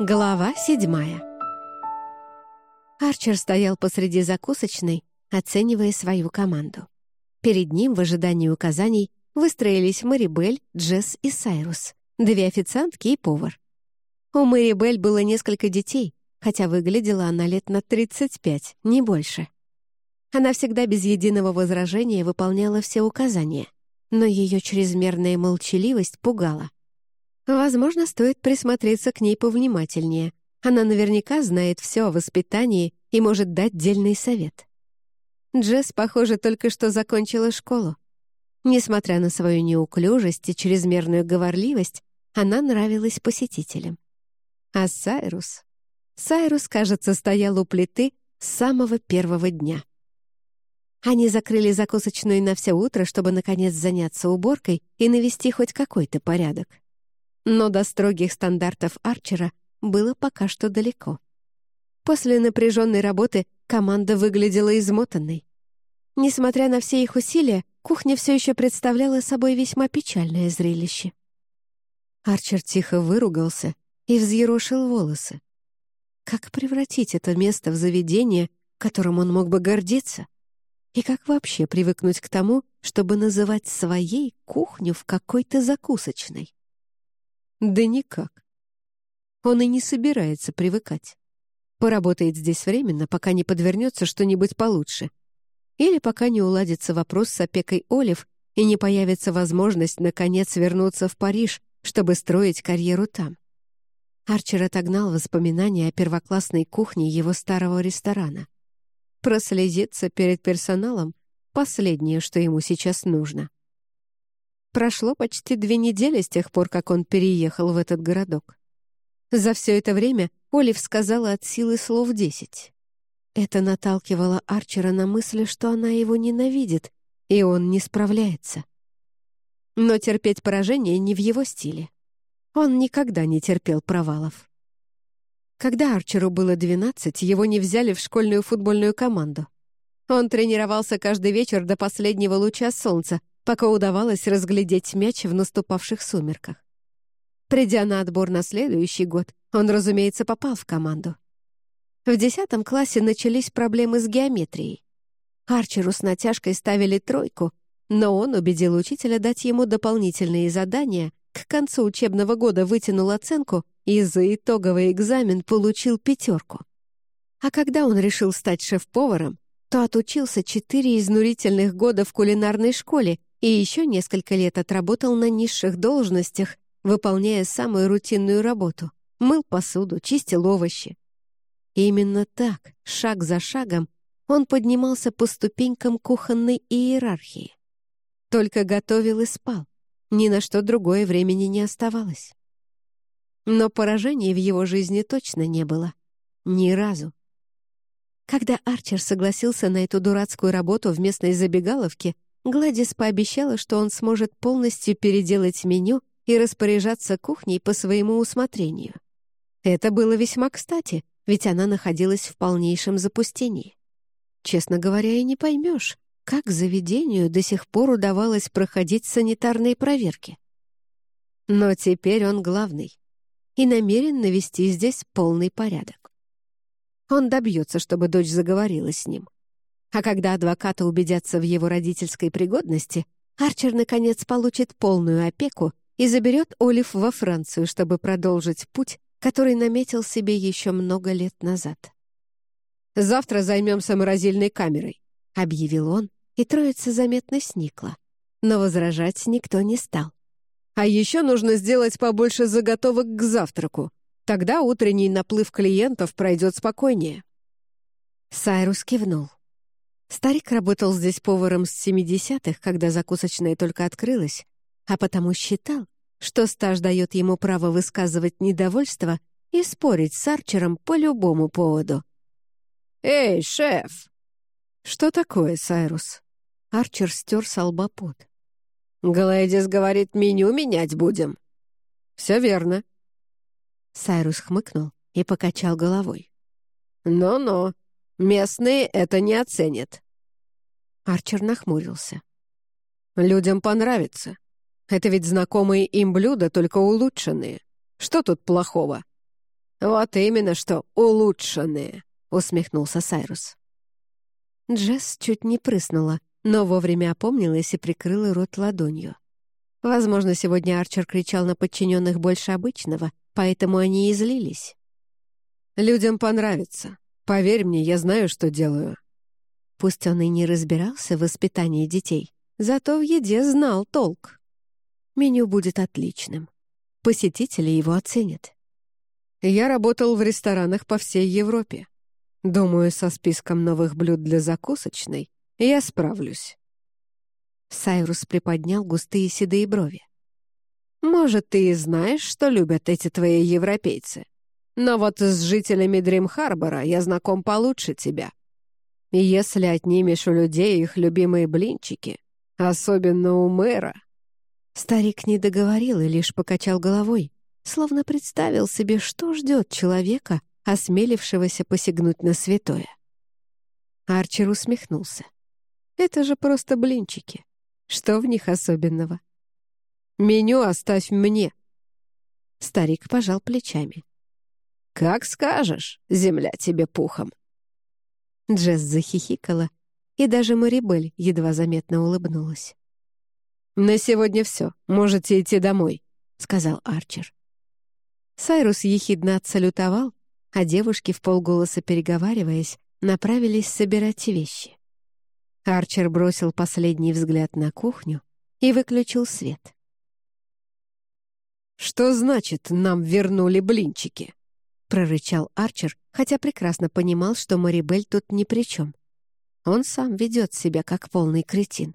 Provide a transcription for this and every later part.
Глава седьмая Арчер стоял посреди закусочной, оценивая свою команду. Перед ним, в ожидании указаний, выстроились Марибель, Джесс и Сайрус, две официантки и повар. У Марибель было несколько детей, хотя выглядела она лет на 35, не больше. Она всегда без единого возражения выполняла все указания, но ее чрезмерная молчаливость пугала. Возможно, стоит присмотреться к ней повнимательнее. Она наверняка знает все о воспитании и может дать дельный совет. Джесс, похоже, только что закончила школу. Несмотря на свою неуклюжесть и чрезмерную говорливость, она нравилась посетителям. А Сайрус? Сайрус, кажется, стоял у плиты с самого первого дня. Они закрыли закусочную на все утро, чтобы, наконец, заняться уборкой и навести хоть какой-то порядок. Но до строгих стандартов Арчера было пока что далеко. После напряженной работы команда выглядела измотанной. Несмотря на все их усилия, кухня все еще представляла собой весьма печальное зрелище. Арчер тихо выругался и взъерошил волосы. Как превратить это место в заведение, которым он мог бы гордиться? И как вообще привыкнуть к тому, чтобы называть своей кухню в какой-то закусочной? Да никак. Он и не собирается привыкать. Поработает здесь временно, пока не подвернется что-нибудь получше. Или пока не уладится вопрос с опекой Олив и не появится возможность, наконец, вернуться в Париж, чтобы строить карьеру там. Арчер отогнал воспоминания о первоклассной кухне его старого ресторана. Прослезиться перед персоналом — последнее, что ему сейчас нужно. Прошло почти две недели с тех пор, как он переехал в этот городок. За все это время Олив сказала от силы слов десять. Это наталкивало Арчера на мысль, что она его ненавидит, и он не справляется. Но терпеть поражение не в его стиле. Он никогда не терпел провалов. Когда Арчеру было 12, его не взяли в школьную футбольную команду. Он тренировался каждый вечер до последнего луча солнца, пока удавалось разглядеть мяч в наступавших сумерках. Придя на отбор на следующий год, он, разумеется, попал в команду. В десятом классе начались проблемы с геометрией. Арчеру с натяжкой ставили тройку, но он убедил учителя дать ему дополнительные задания, к концу учебного года вытянул оценку и за итоговый экзамен получил пятерку. А когда он решил стать шеф-поваром, то отучился четыре изнурительных года в кулинарной школе и еще несколько лет отработал на низших должностях, выполняя самую рутинную работу — мыл посуду, чистил овощи. И именно так, шаг за шагом, он поднимался по ступенькам кухонной иерархии. Только готовил и спал. Ни на что другое времени не оставалось. Но поражений в его жизни точно не было. Ни разу. Когда Арчер согласился на эту дурацкую работу в местной забегаловке, Гладис пообещала, что он сможет полностью переделать меню и распоряжаться кухней по своему усмотрению. Это было весьма кстати, ведь она находилась в полнейшем запустении. Честно говоря, и не поймешь, как заведению до сих пор удавалось проходить санитарные проверки. Но теперь он главный и намерен навести здесь полный порядок. Он добьется, чтобы дочь заговорила с ним. А когда адвокаты убедятся в его родительской пригодности, Арчер, наконец, получит полную опеку и заберет Олив во Францию, чтобы продолжить путь, который наметил себе еще много лет назад. «Завтра займемся морозильной камерой», — объявил он, и троица заметно сникла. Но возражать никто не стал. «А еще нужно сделать побольше заготовок к завтраку. Тогда утренний наплыв клиентов пройдет спокойнее». Сайрус кивнул. Старик работал здесь поваром с 70-х, когда закусочная только открылась, а потому считал, что стаж дает ему право высказывать недовольство и спорить с Арчером по любому поводу. «Эй, шеф!» «Что такое, Сайрус?» Арчер стер с лба пот. «Глэдис говорит, меню менять будем». «Все верно». Сайрус хмыкнул и покачал головой. «Ну-ну, Местные это не оценят». Арчер нахмурился. «Людям понравится. Это ведь знакомые им блюда, только улучшенные. Что тут плохого?» «Вот именно что улучшенные», — усмехнулся Сайрус. Джесс чуть не прыснула, но вовремя опомнилась и прикрыла рот ладонью. Возможно, сегодня Арчер кричал на подчиненных больше обычного, поэтому они и злились. «Людям понравится. Поверь мне, я знаю, что делаю». Пусть он и не разбирался в воспитании детей, зато в еде знал толк. Меню будет отличным. Посетители его оценят. Я работал в ресторанах по всей Европе. Думаю, со списком новых блюд для закусочной я справлюсь». Сайрус приподнял густые седые брови. «Может, ты и знаешь, что любят эти твои европейцы. Но вот с жителями Дрим-Харбора я знаком получше тебя. И если отнимешь у людей их любимые блинчики, особенно у мэра...» Старик не договорил и лишь покачал головой, словно представил себе, что ждет человека, осмелившегося посягнуть на святое. Арчер усмехнулся. «Это же просто блинчики. Что в них особенного?» «Меню оставь мне». Старик пожал плечами. «Как скажешь, земля тебе пухом». Джесс захихикала, и даже Марибель едва заметно улыбнулась. «На сегодня все. Можете идти домой», — сказал Арчер. Сайрус ехидно отсалютовал, а девушки, в полголоса переговариваясь, направились собирать вещи. Арчер бросил последний взгляд на кухню и выключил свет. «Что значит, нам вернули блинчики?» — прорычал Арчер, хотя прекрасно понимал, что Марибель тут ни при чем. Он сам ведет себя как полный кретин.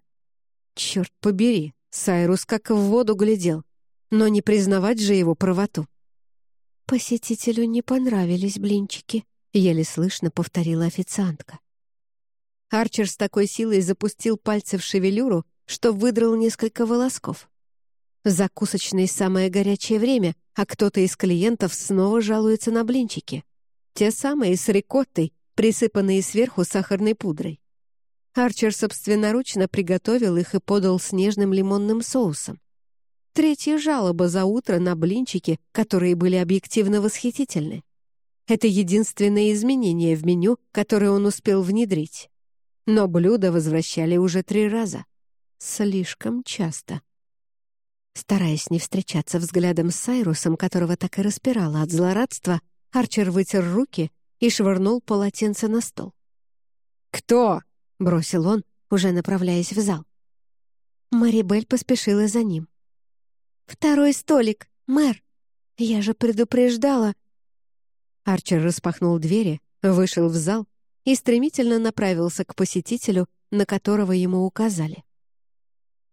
Черт побери, Сайрус как в воду глядел, но не признавать же его правоту. «Посетителю не понравились блинчики», — еле слышно повторила официантка. Арчер с такой силой запустил пальцы в шевелюру, что выдрал несколько волосков. В закусочной самое горячее время, а кто-то из клиентов снова жалуется на блинчики. Те самые с рикоттой, присыпанные сверху сахарной пудрой. Арчер собственноручно приготовил их и подал с нежным лимонным соусом. Третья жалоба за утро на блинчики, которые были объективно восхитительны. Это единственное изменение в меню, которое он успел внедрить. Но блюда возвращали уже три раза. Слишком часто. Стараясь не встречаться взглядом с Сайрусом, которого так и распирало от злорадства, Арчер вытер руки и швырнул полотенце на стол. «Кто?» — бросил он, уже направляясь в зал. Марибель поспешила за ним. «Второй столик, мэр! Я же предупреждала!» Арчер распахнул двери, вышел в зал и стремительно направился к посетителю, на которого ему указали.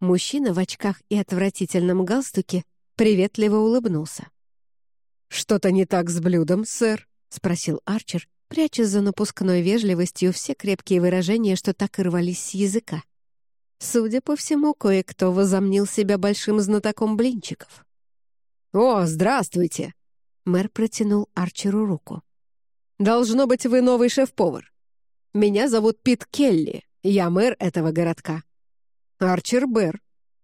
Мужчина в очках и отвратительном галстуке приветливо улыбнулся. «Что-то не так с блюдом, сэр?» — спросил Арчер, пряча за напускной вежливостью все крепкие выражения, что так и рвались с языка. Судя по всему, кое-кто возомнил себя большим знатоком блинчиков. «О, здравствуйте!» Мэр протянул Арчеру руку. «Должно быть, вы новый шеф-повар. Меня зовут Пит Келли, я мэр этого городка. Арчер Бэр».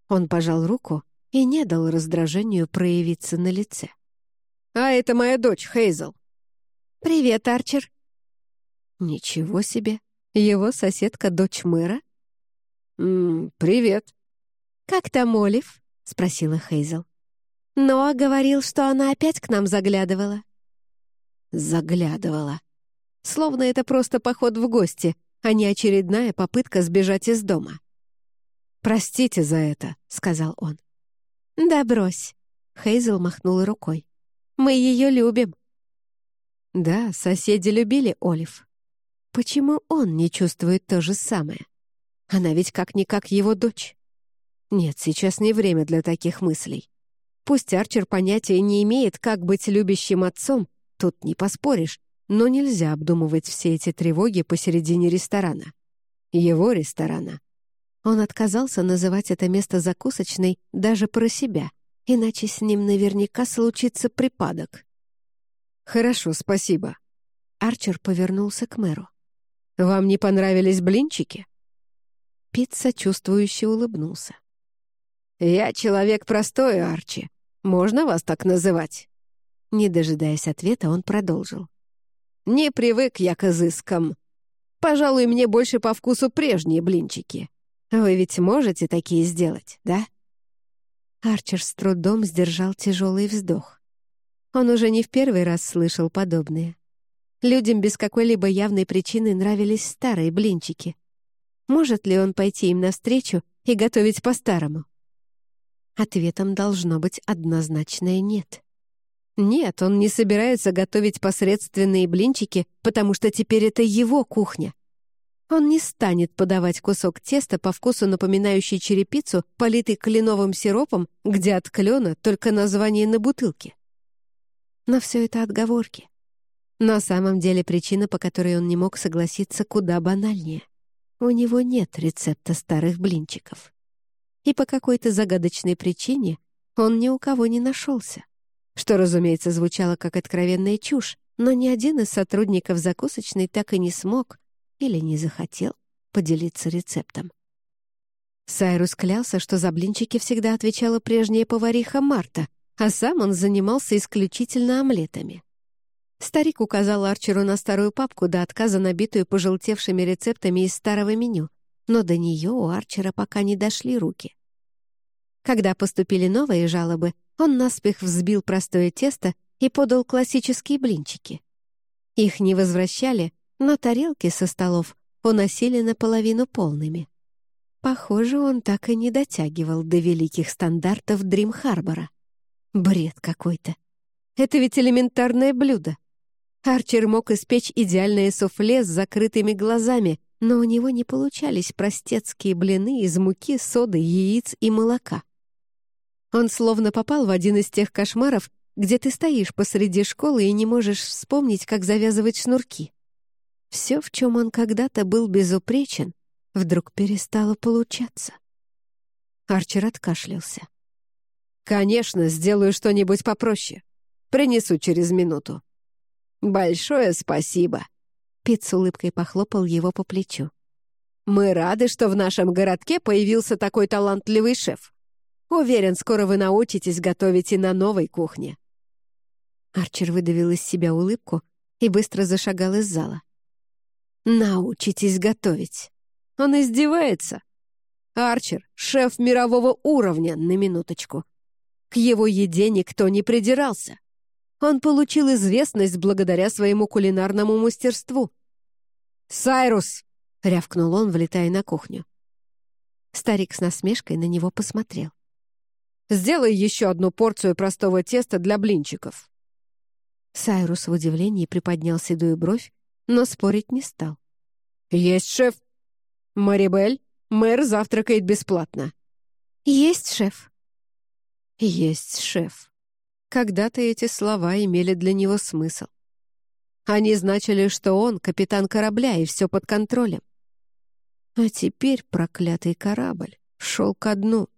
Он пожал руку и не дал раздражению проявиться на лице. «А это моя дочь, Хейзел». «Привет, Арчер». «Ничего себе! Его соседка — дочь мэра?» «М -м, «Привет». «Как там Олив?» — спросила Хейзел. «Ноа говорил, что она опять к нам заглядывала». Заглядывала. Словно это просто поход в гости, а не очередная попытка сбежать из дома. «Простите за это», — сказал он. «Да брось», — Хейзел махнула рукой. «Мы ее любим». Да, соседи любили Олив. Почему он не чувствует то же самое? Она ведь как-никак его дочь. Нет, сейчас не время для таких мыслей. Пусть Арчер понятия не имеет, как быть любящим отцом, тут не поспоришь, но нельзя обдумывать все эти тревоги посередине ресторана. Его ресторана. Он отказался называть это место закусочной даже про себя, иначе с ним наверняка случится припадок. «Хорошо, спасибо». Арчер повернулся к мэру. «Вам не понравились блинчики?» Пит сочувствующе улыбнулся. «Я человек простой, Арчи. Можно вас так называть?» Не дожидаясь ответа, он продолжил. «Не привык я к изыскам. Пожалуй, мне больше по вкусу прежние блинчики. Вы ведь можете такие сделать, да?» Арчер с трудом сдержал тяжелый вздох. Он уже не в первый раз слышал подобное. Людям без какой-либо явной причины нравились старые блинчики. Может ли он пойти им навстречу и готовить по-старому? Ответом должно быть однозначное «нет». Нет, он не собирается готовить посредственные блинчики, потому что теперь это его кухня. Он не станет подавать кусок теста по вкусу напоминающий черепицу, политый кленовым сиропом, где от клена только название на бутылке. Но все это отговорки. На самом деле причина, по которой он не мог согласиться, куда банальнее. У него нет рецепта старых блинчиков. И по какой-то загадочной причине он ни у кого не нашелся. Что, разумеется, звучало как откровенная чушь, но ни один из сотрудников закусочной так и не смог или не захотел поделиться рецептом. Сайрус клялся, что за блинчики всегда отвечала прежняя повариха Марта, а сам он занимался исключительно омлетами. Старик указал Арчеру на старую папку до отказа, набитую пожелтевшими рецептами из старого меню, но до нее у Арчера пока не дошли руки. Когда поступили новые жалобы, он наспех взбил простое тесто и подал классические блинчики. Их не возвращали, но тарелки со столов уносили наполовину полными. Похоже, он так и не дотягивал до великих стандартов Дрим-Харбора. Бред какой-то. Это ведь элементарное блюдо. Арчер мог испечь идеальное суфле с закрытыми глазами, но у него не получались простецкие блины из муки, соды, яиц и молока. Он словно попал в один из тех кошмаров, где ты стоишь посреди школы и не можешь вспомнить, как завязывать шнурки. Все, в чем он когда-то был безупречен, вдруг перестало получаться. Арчер откашлялся. «Конечно, сделаю что-нибудь попроще. Принесу через минуту». «Большое спасибо!» Пит с улыбкой похлопал его по плечу. «Мы рады, что в нашем городке появился такой талантливый шеф. Уверен, скоро вы научитесь готовить и на новой кухне». Арчер выдавил из себя улыбку и быстро зашагал из зала. «Научитесь готовить». Он издевается. Арчер — шеф мирового уровня, на минуточку. К его еде никто не придирался. Он получил известность благодаря своему кулинарному мастерству. «Сайрус!» — рявкнул он, влетая на кухню. Старик с насмешкой на него посмотрел. «Сделай еще одну порцию простого теста для блинчиков». Сайрус в удивлении приподнял седую бровь, но спорить не стал. «Есть, шеф!» «Марибель, мэр завтракает бесплатно». «Есть, шеф». «Есть, шеф». Когда-то эти слова имели для него смысл. Они значили, что он капитан корабля и все под контролем. А теперь проклятый корабль шел ко дну.